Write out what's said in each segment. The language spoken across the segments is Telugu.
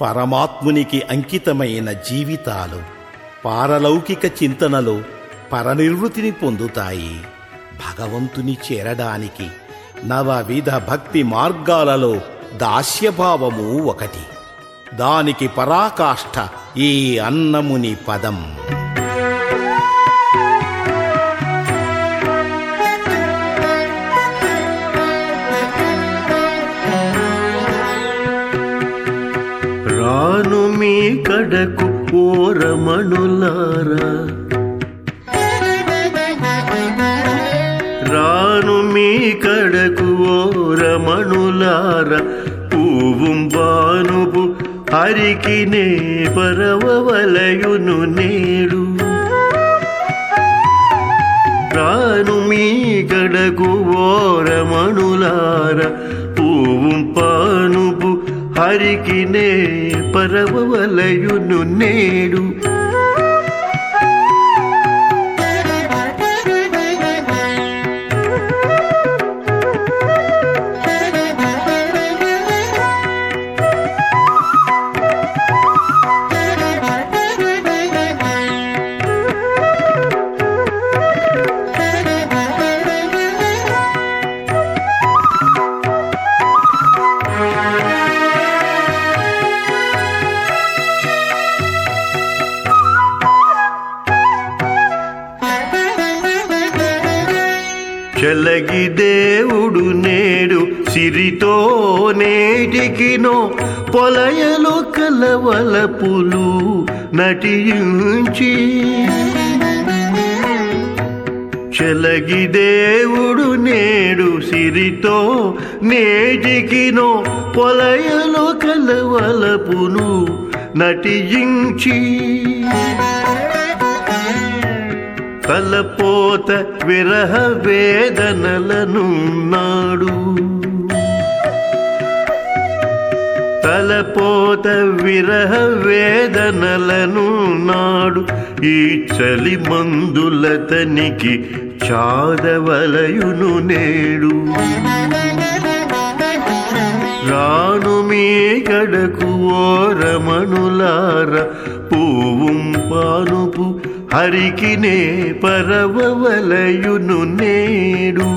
పరమాత్మునికి అంకితమైన జీవితాలు పారలౌకిక చింతనలో పరనిర్వృతిని పొందుతాయి. భగవంతుని చేరడానికి నవవిధ భక్తి మార్గాలలో దాస్యభావము ఒకటి. దానికి పరాకాష్ఠ ఈ అన్నముని పదం. కడకు ఓ రమణులారా రాను మీ కడకు ఓ రమణులారా పూవం బానుబు అరికినే పరవలయును నేడు. రాను మీ గడకు ఓ రమణులారా పూవం పాను వారికి నే పరవలయును నేడు. చెలగి దేవుడు నేడు సిరితో నేటికినో పొలయలు కలవలపులు నటించి. చెలగి దేవుడు నేడు సిరితో నేటికినో పొలయలు కలవలపును నటించి. తలపోత విరహ వేదనలను నాడు తలపోత విరహ వేదనలను నాడు ఈ చలి మందులతనికి చాదవలయును నేడు. రాను మీ గడకు ఓ రమణులార పానుపు హరికినే పరవలయును నేడు.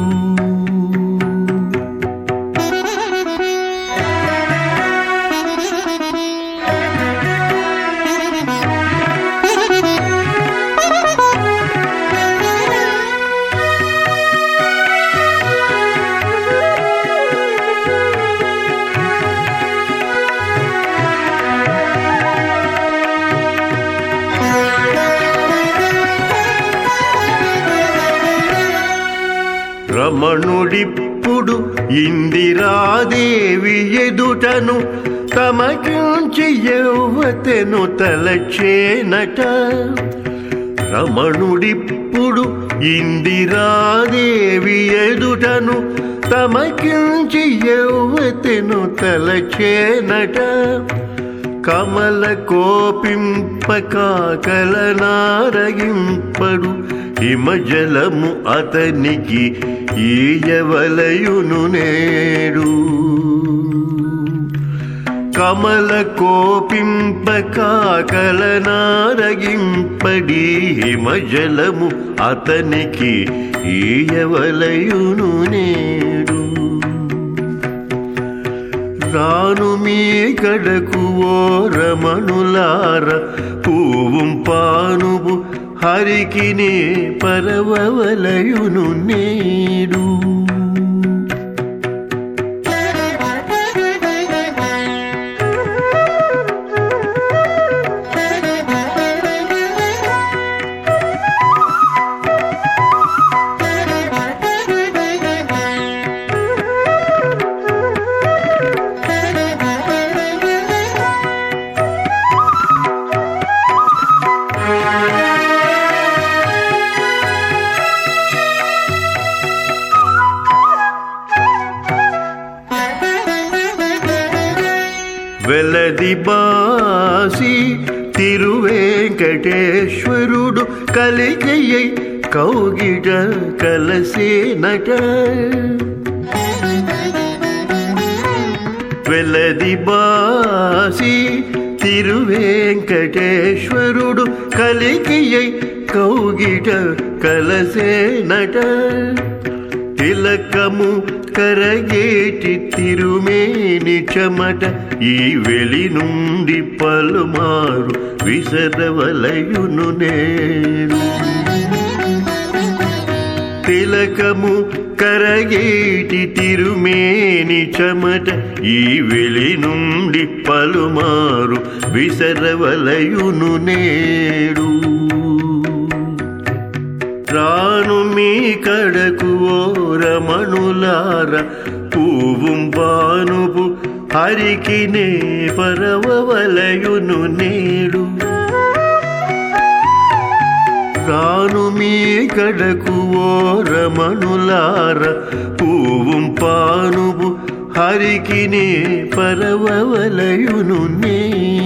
రమణుడిప్పుడు ఇందిరాదేవి ఎదుటను తమకించి యౌవతెను తలచేనట. రమణుడిప్పుడు ఇందిరాదేవి ఎదుటను తమకించి యౌవతెను తలచేనట. కమల కోపింపకాకలనారగింపడు హిమజలము అతనికి ఈయవలయును నేడు. కమల కోపింపకాకలనారగింపడి హిమజలము అతనికి ఈయవలయును నేడు. రాను మీ కడకు ఓ రమణులార పూவும் పానుపు హరికినే పరవలయును నేడు. వెలది బాసి తిరువేంకటేశ్వరుడు కలిగయ్యై కౌగిట కలసేనట వెలది బాసి తిరువేంకటేశ్వరుడు కలికియై కౌగిట కలసేనట తిలకము కరగేటి తిరుమేని చెమట ఈ వెలి నుండి పలుమారు విసరవలయును నేను. తిలకము కరగేటి తిరుమేని చెమట ఈ వెలి నుండి పలుమారు విసరవలయును నేడు రాను మీ కడకు ఓరమణులార పూவும் బానుబు హరికినే పరవవలయును నేడు. రాను మీ కడకు ఓరమణులార పూవం పానుబు హరికినే పరవవలయును నేడు.